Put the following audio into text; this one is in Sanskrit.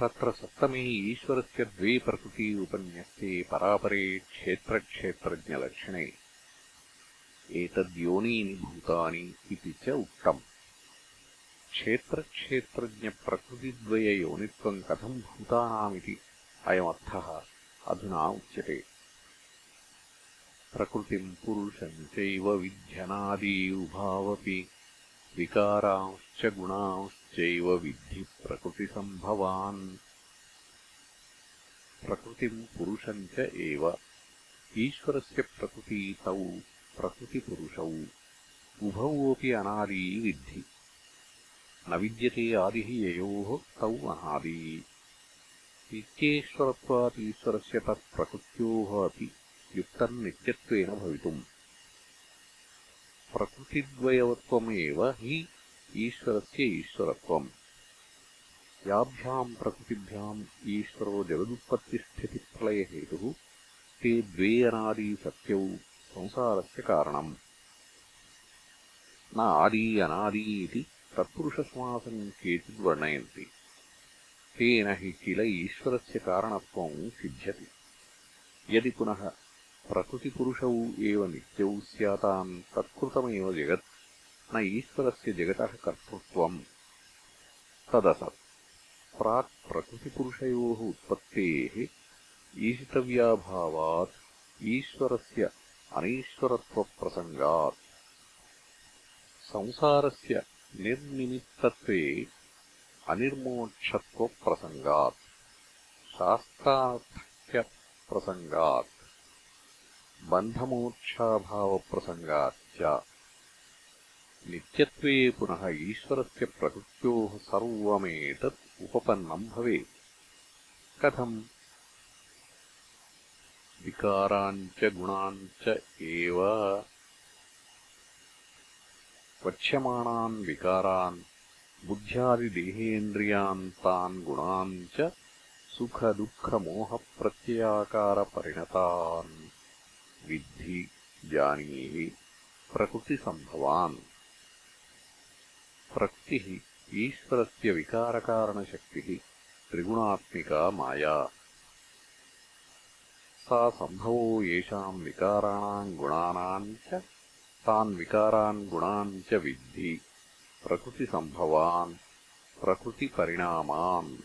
तत्र सप्तमे ईश्वरस्य द्वे प्रकृती उपन्यस्ते परापरे क्षेत्रक्षेत्रज्ञलक्षणे। एतद्योनीनि भूतानि इति च उक्तम्। क्षेत्रक्षेत्रज्ञप्रकृतिद्वययोनित्वम् कथम् भूतानामिति अयमर्थः अधुना उच्यते। प्रकृतिम् पुरुषम् चैव विध्यनादी उभावपि विकारांश्च गुणांश्चैव विद्धि प्रकृतिसम्भवान्। प्रकृतिम् पुरुषम् च एव। ईश्वरस्य प्रकृती तौ प्रकृतिपुरुषौ। उभौ अपि अनादी विद्धि। न विद्यते आदिः ययोः तौ अनादी। नित्येश्वरत्वात् ईश्वरस्य तत्प्रकृत्योः अपि। युक्तम् नित्यत्वेन भवितुम् प्रकृतिद्वयवत्वमेव हि ईश्वरस्य ईश्वरत्वम्। याभ्याम् प्रकृतिभ्याम् ईश्वरो जगदुत्पत्तिस्थितिप्रलयहेतुः ते द्वे अनादीसत्यौ संसारस्य कारणम्। न आदी अनादी इति तत्पुरुषसमासम् केचिद्वर्णयन्ति तेन हि किल ईश्वरस्य कारणत्वम् सिद्ध्यति। यदि पुनः प्रकृतिपुरुषौ एव नित्यौ स्याताम् तत्कृतमेव जगत्। न ईश्वरस्य जगतः कर्तृत्वम्। तदसत्। प्राक् प्रकृतिपुरुषयोः उत्पत्तेः ईशितव्याभावात् ईश्वरस्य अनीश्वरत्वप्रसङ्गात्। संसारस्य निर्निमित्तत्वे अनिर्मोक्षत्वप्रसङ्गात्। शास्त्रार्थक्यप्रसङ्गात्। बन्धमोक्षाभावप्रसङ्गात् च। नित्यत्वे पुनः ईश्वरस्य प्रकृत्योः सर्वमेतत् उपपन्नम् भवेत्। कथम्? विकारान् च गुणान् च एव। वक्ष्यमाणान् विकारान् बुद्ध्यादिदेहेन्द्रियान् तान् गुणान् च सुखदुःखमोहप्रत्ययाकारपरिणतान् जानीहि प्रकृतिसम्भवान्। प्रकृतिः ईश्वरस्य विकारकारणशक्तिः त्रिगुणात्मिका माया। सा सम्भवो येषाम् विकाराणाम् गुणानाम् च तान् विकारान् गुणान् च विद्धि प्रकृतिसम्भवान् प्रकृतिपरिणामान्